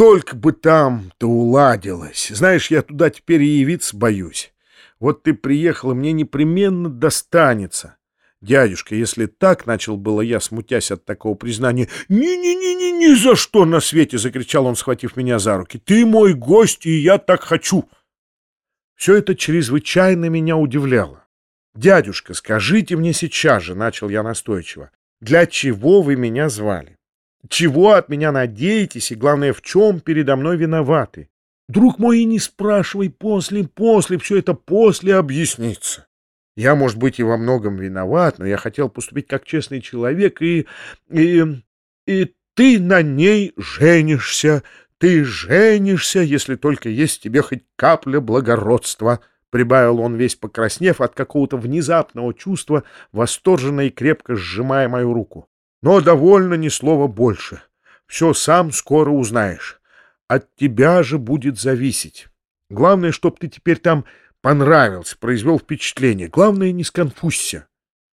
Только бы там-то уладилось. Знаешь, я туда теперь явиться боюсь. Вот ты приехала, мне непременно достанется. Дядюшка, если так, начал было я, смутясь от такого признания. «Не-не-не-не, ни за что на свете!» — закричал он, схватив меня за руки. «Ты мой гость, и я так хочу!» Все это чрезвычайно меня удивляло. «Дядюшка, скажите мне сейчас же», — начал я настойчиво, — «для чего вы меня звали? Чего от меня надеетесь и, главное, в чем передо мной виноваты? Друг мой, не спрашивай после, после, все это после объяснится. Я, может быть, и во многом виноват, но я хотел поступить как честный человек, и... и... и ты на ней женишься, ты женишься, если только есть в тебе хоть капля благородства, — прибавил он, весь покраснев от какого-то внезапного чувства, восторженно и крепко сжимая мою руку. Но довольно ни слова больше. Все сам скоро узнаешь. От тебя же будет зависеть. Главное, чтоб ты теперь там понравился, произвел впечатление. Главное, не сконфузься.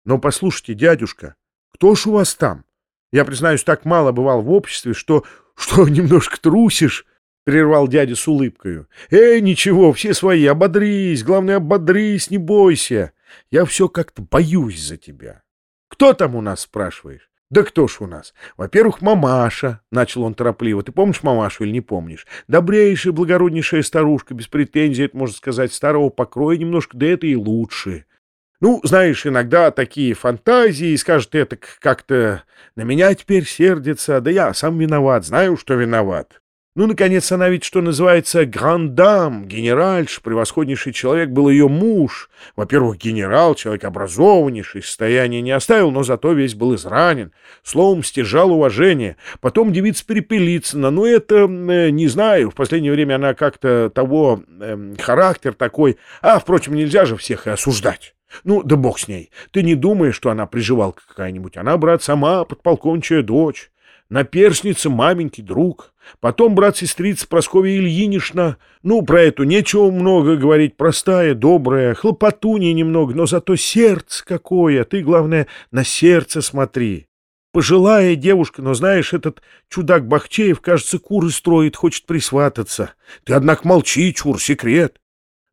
Но послушайте, дядюшка, кто ж у вас там? Я, признаюсь, так мало бывал в обществе, что... что немножко трусишь, — прервал дядя с улыбкою. «Эй, ничего, все свои, ободрись, главное, ободрись, не бойся. Я все как-то боюсь за тебя. Кто там у нас, спрашиваешь? «Да кто ж у нас? Во-первых, мамаша», — начал он торопливо. «Ты помнишь мамашу или не помнишь? Добрейшая, благороднейшая старушка, без претензий, это, можно сказать, старого покроя немножко, да это и лучше. Ну, знаешь, иногда такие фантазии, скажет это как-то на меня теперь сердится, да я сам виноват, знаю, что виноват. Ну, наконец, она ведь, что называется, грандам, генеральш, превосходнейший человек был ее муж. Во-первых, генерал, человек образованнейший, состояние не оставил, но зато весь был изранен. Словом, стяжал уважение. Потом девица Перепелицына, ну, это, э, не знаю, в последнее время она как-то того, э, характер такой. А, впрочем, нельзя же всех и осуждать. Ну, да бог с ней. Ты не думаешь, что она приживалка какая-нибудь. Она, брат, сама подполковничая дочь наперсница маменький друг, потом брат-сестрица Прасковья Ильинична. Ну, про эту нечего много говорить, простая, добрая, хлопотунья немного, но зато сердце какое, ты, главное, на сердце смотри. Пожилая девушка, но знаешь, этот чудак Бахчеев, кажется, куры строит, хочет присвататься. Ты, однако, молчи, чур, секрет.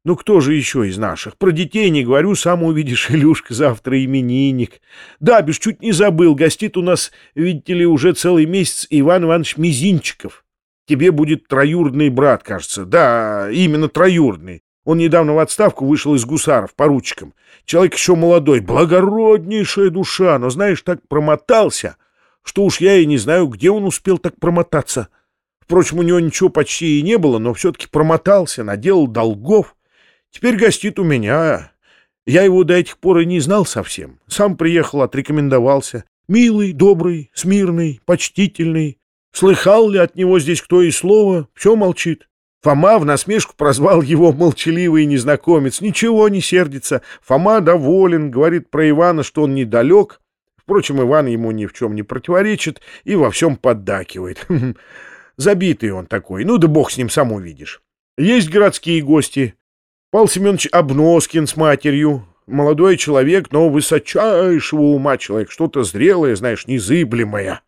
Ну кто же еще из наших? Про детей не говорю, сам увидишь, Илюшка завтра именинник. Да, бишь, чуть не забыл, гостит у нас, видите ли, уже целый месяц Иван Иванович Мизинчиков. Тебе будет троюродный брат, кажется. Да, именно троюродный. Он недавно в отставку вышел из гусаров поручиком. Человек еще молодой, благороднейшая душа, но, знаешь, так промотался, что уж я и не знаю, где он успел так промотаться. Впрочем, у него ничего почти и не было, но все-таки промотался, наделал долгов. Теперь гостит у меня. Я его до этих пор и не знал совсем. Сам приехал, отрекомендовался. Милый, добрый, смирный, почтительный. Слыхал ли от него здесь кто и слово? Все молчит. Фома в насмешку прозвал его молчаливый незнакомец. Ничего не сердится. Фома доволен, говорит про Ивана, что он недалек. Впрочем, Иван ему ни в чем не противоречит и во всем поддакивает. Забитый он такой. Ну да бог с ним, сам увидишь. Есть городские гости. Павел Семенович Обноскин с матерью. Молодой человек, но высочайшего ума человек. Что-то зрелое, знаешь, незыблемое.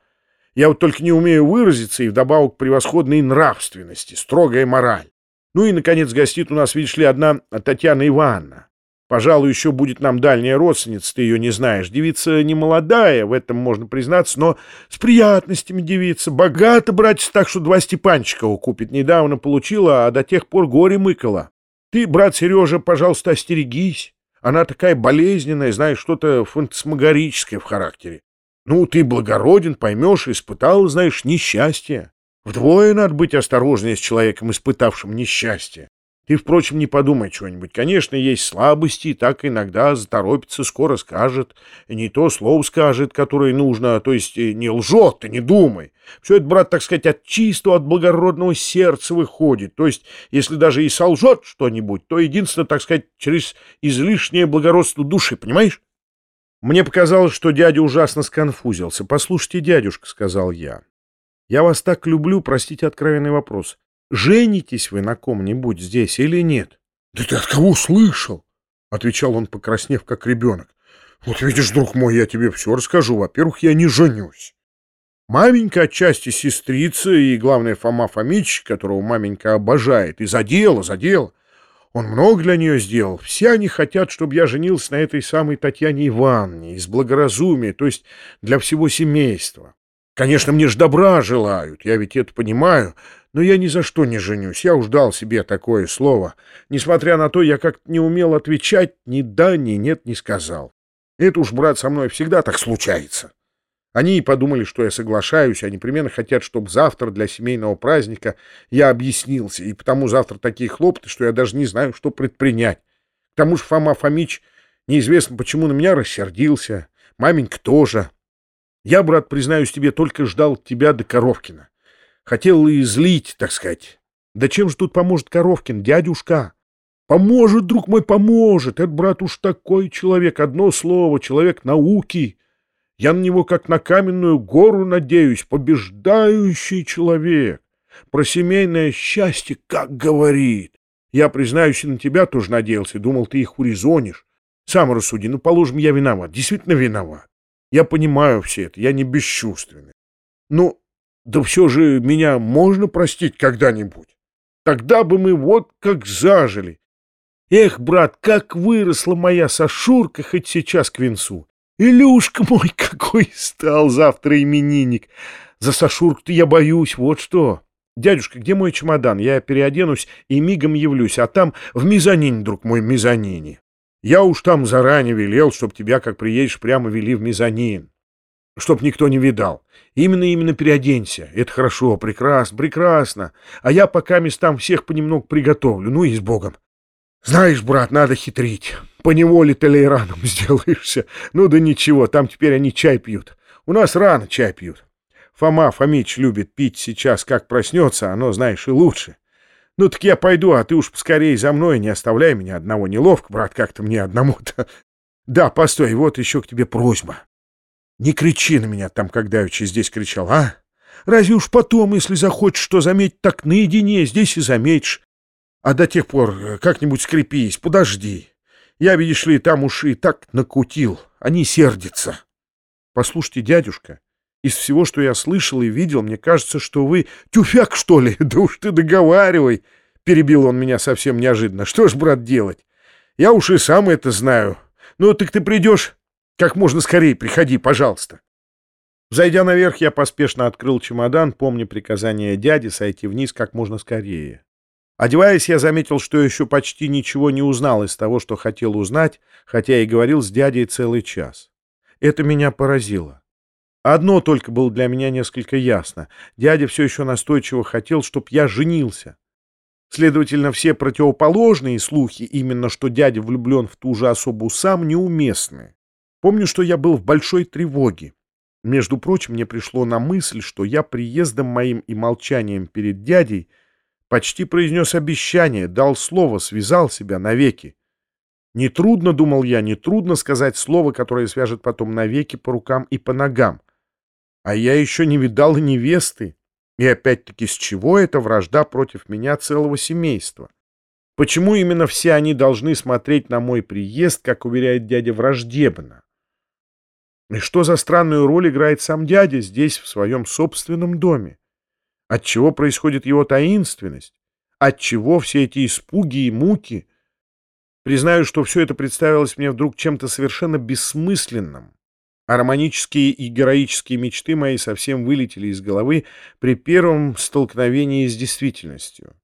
Я вот только не умею выразиться, и вдобавок превосходной нравственности, строгая мораль. Ну и, наконец, гостит у нас, видишь ли, одна Татьяна Ивановна. Пожалуй, еще будет нам дальняя родственница, ты ее не знаешь. Девица не молодая, в этом можно признаться, но с приятностями девица. Богато, братец, так что два Степанчика купит. Недавно получила, а до тех пор горе мыкала. Ты, брат Сережа, пожалуйста, остерегись. Она такая болезненная, знаешь, что-то фантасмагорическое в характере. Ну, ты благороден, поймешь, испытал, знаешь, несчастье. Вдвое надо быть осторожнее с человеком, испытавшим несчастье. Ты, впрочем, не подумай чего-нибудь. Конечно, есть слабости, так иногда заторопится, скоро скажет, не то слово скажет, которое нужно, то есть э, не лжет, ты не думай. Все это, брат, так сказать, от чистого, от благородного сердца выходит. То есть, если даже и солжет что-нибудь, то единственно, так сказать, через излишнее благородство души, понимаешь? Мне показалось, что дядя ужасно сконфузился. «Послушайте, дядюшка», — сказал я, — «я вас так люблю, простите откровенный вопрос. Женитесь вы на ком-нибудь здесь или нет? — Да ты от кого слышал? — отвечал он, покраснев, как ребенок. — Вот видишь, друг мой, я тебе все расскажу. Во-первых, я не женюсь. Маменька отчасти сестрица и, главное, Фома Фомич, которого маменька обожает, и за дело, за дело. Он много для нее сделал. Все они хотят, чтобы я женился на этой самой Татьяне Ивановне, из благоразумия, то есть для всего семейства. Конечно, мне ж добра желают, я ведь это понимаю, но я ни за что не женюсь. Я уж дал себе такое слово. Несмотря на то, я как-то не умел отвечать, ни да, ни нет не сказал. Это уж, брат, со мной всегда так случается. Они и подумали, что я соглашаюсь, а непременно хотят, чтобы завтра для семейного праздника я объяснился, и потому завтра такие хлопоты, что я даже не знаю, что предпринять. К тому же Фома Фомич неизвестно почему на меня рассердился, маменька тоже. Я, брат, признаюсь тебе, только ждал тебя до Коровкина. Хотел и злить, так сказать. Да чем же тут поможет Коровкин, дядюшка? Поможет, друг мой, поможет. Этот брат уж такой человек, одно слово, человек науки. Я на него как на каменную гору надеюсь, побеждающий человек. Про семейное счастье как говорит. Я, признаюсь, на тебя тоже надеялся, думал, ты их урезонишь. Сам рассуди, ну, положим, я виноват, действительно виноват. Я понимаю все это, я не бесчувственный. Ну, да все же меня можно простить когда-нибудь. Тогда бы мы вот как зажили. Эх, брат, как выросла моя Сашурка хоть сейчас к венцу. Илюшка мой какой стал завтра именинник. За Сашурку-то я боюсь, вот что. Дядюшка, где мой чемодан? Я переоденусь и мигом явлюсь, а там в мезонине, друг мой, мезонине. Я уж там заранее велел, чтоб тебя, как приедешь, прямо вели в мезонин. Чтоб никто не видал. Именно-именно переоденься. Это хорошо, прекрасно, прекрасно. А я пока местам всех понемногу приготовлю. Ну и с Богом. Знаешь, брат, надо хитрить. Поневоле толераном сделаешься. Ну да ничего, там теперь они чай пьют. У нас рано чай пьют. Фома Фомич любит пить сейчас, как проснется, оно, знаешь, и лучше. Ну так я пойду, а ты уж поскорее за мной, не оставляй меня одного. Неловко, брат, как-то мне одному-то. Да, постой, вот еще к тебе просьба. Не кричи на меня там, когда я здесь кричал, а? Разве уж потом, если захочешь что заметить, так наедине здесь и заметишь. А до тех пор э, как-нибудь скрепись, подожди. Я, видишь ли, там уж и так накутил. Они сердятся. Послушайте, дядюшка, из всего, что я слышал и видел, мне кажется, что вы тюфяк, что ли? Да уж ты договаривай. Перебил он меня совсем неожиданно. Что ж, брат, делать? Я уж и сам это знаю. Ну, так ты придешь? Как можно скорее приходи, пожалуйста. Зайдя наверх, я поспешно открыл чемодан, помня приказание дяди сойти вниз как можно скорее. Одеваясь, я заметил, что еще почти ничего не узнал из того, что хотел узнать, хотя и говорил с дядей целый час. Это меня поразило. Одно только было для меня несколько ясно. Дядя все еще настойчиво хотел, чтоб я женился. Следовательно, все противоположные слухи, именно что дядя влюблен в ту же особу сам, неуместны. Помню, что я был в большой тревоге. Между прочим, мне пришло на мысль, что я приездом моим и молчанием перед дядей — Почти произнес обещание, дал слово, связал себя навеки. Нетрудно, думал я, нетрудно сказать слово, которое свяжет потом навеки по рукам и по ногам. А я еще не видал невесты. И опять-таки, с чего эта вражда против меня целого семейства? Почему именно все они должны смотреть на мой приезд, как уверяет дядя, враждебно? И что за странную роль играет сам дядя здесь, в своем собственном доме? От чего происходит его таинственность? От чего все эти испуги и муки? Признаю, что все это представилось мне вдруг чем-то совершенно бессмысленным, а романические и героические мечты мои совсем вылетели из головы при первом столкновении с действительностью.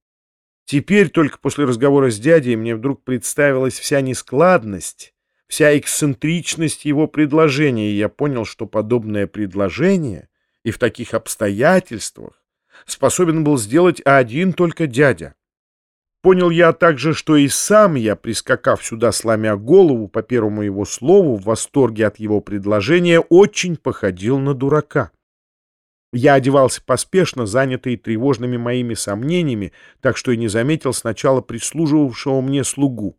Теперь, только после разговора с дядей, мне вдруг представилась вся нескладность, вся эксцентричность его предложения, и я понял, что подобное предложение и в таких обстоятельствах способен был сделать один только дядя. Понял я также, что и сам я, прискакав сюда, сломя голову по первому его слову, в восторге от его предложения, очень походил на дурака. Я одевался поспешно, занятый тревожными моими сомнениями, так что и не заметил сначала прислуживавшего мне слугу.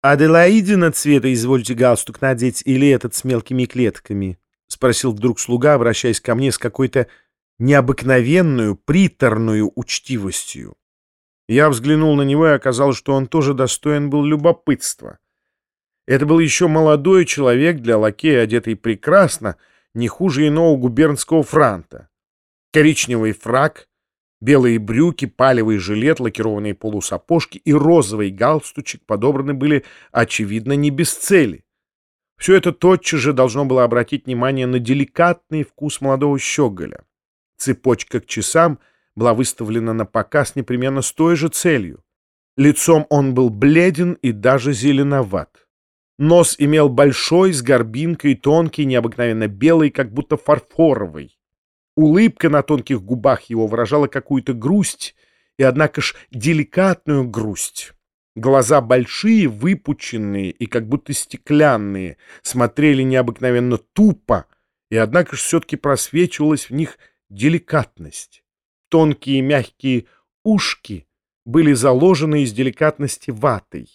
«Аделаидина цвета извольте галстук надеть или этот с мелкими клетками?» — спросил вдруг слуга, обращаясь ко мне с какой-то необыкновенную, приторную учтивостью. Я взглянул на него и оказалось, что он тоже достоин был любопытства. Это был еще молодой человек для лакея, одетый прекрасно, не хуже иного губернского франта. Коричневый фраг, белые брюки, палевый жилет, лакированные полусапожки и розовый галстучек подобраны были, очевидно, не без цели. Все это тотчас же должно было обратить внимание на деликатный вкус молодого щеголя. Цепочка к часам была выставлена на показ непременно с той же целью. Лицом он был бледен и даже зеленоват. Нос имел большой, с горбинкой, тонкий, необыкновенно белый, как будто фарфоровый. Улыбка на тонких губах его выражала какую-то грусть, и, однако ж, деликатную грусть. Глаза большие, выпученные и как будто стеклянные, смотрели необыкновенно тупо, и, однако ж, все-таки просвечивалась в них деликатность. Тонкие мягкие ушки были заложены из деликатности ватой.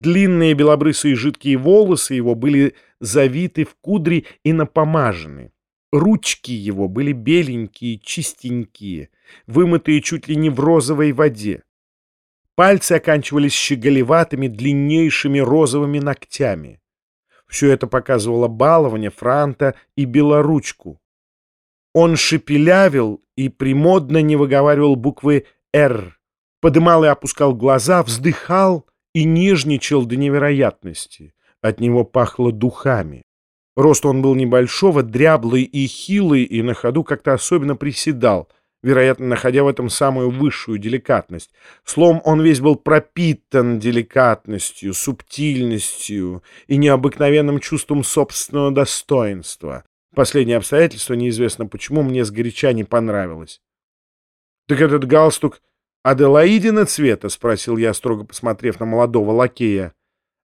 Длинные белобрысые жидкие волосы его были завиты в кудри и напомажены. Ручки его были беленькие, чистенькие, вымытые чуть ли не в розовой воде. Пальцы оканчивались щеголеватыми, длиннейшими розовыми ногтями. Все это показывало балование, франта и белоручку. Он шепелявил и примодно не выговаривал буквы «Р», подымал и опускал глаза, вздыхал — и нежничал до невероятности. От него пахло духами. Рост он был небольшого, дряблый и хилый, и на ходу как-то особенно приседал, вероятно, находя в этом самую высшую деликатность. Словом, он весь был пропитан деликатностью, субтильностью и необыкновенным чувством собственного достоинства. Последнее обстоятельство, неизвестно почему, мне сгоряча не понравилось. Так этот галстук «Аделаидина цвета?» — спросил я, строго посмотрев на молодого лакея.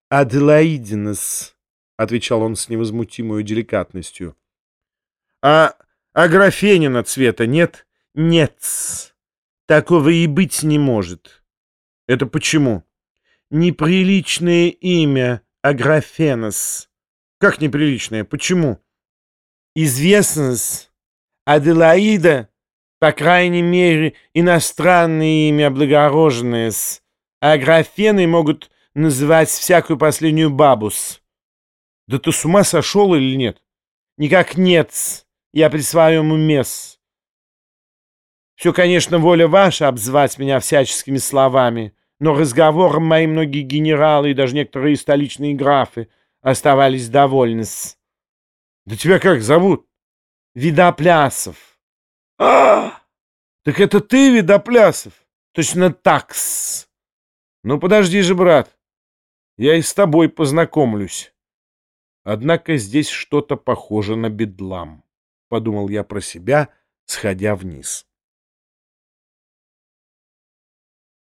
«Аделаидинес», — отвечал он с невозмутимой деликатностью. «А Аграфенина цвета нет?» «Нет, такого и быть не может». «Это почему?» «Неприличное имя Аграфенос». «Как неприличное? Почему?» «Известность Аделаида по крайней мере, иностранные имя облагороженные с, а графены могут называть всякую последнюю бабус. Да ты с ума сошел или нет? Никак нет, я при своем уме. Все, конечно, воля ваша обзвать меня всяческими словами, но разговором мои многие генералы и даже некоторые столичные графы оставались довольны. -с. Да тебя как зовут? Видоплясов. А, так это ты, Видоплясов? Точно такс. Ну, подожди же, брат. Я и с тобой познакомлюсь. Однако здесь что-то похоже на бедлам, подумал я про себя, сходя вниз.